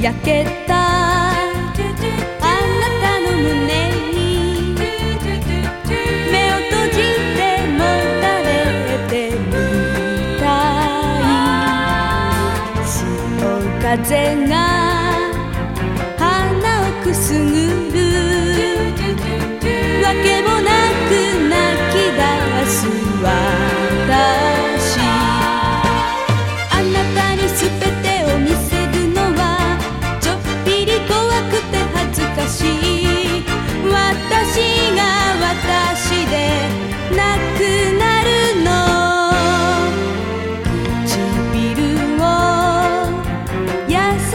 焼けた。あなたの胸に。目を閉じてもたれてみたい。潮風が花をくすぐ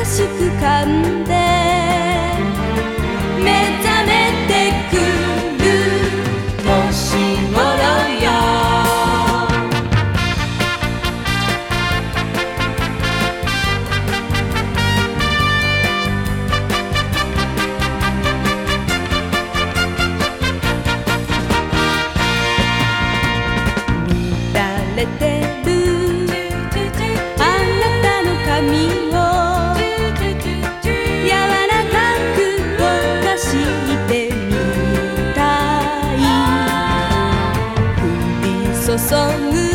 しく噛んで目覚めてくる年頃よ。乱れて你。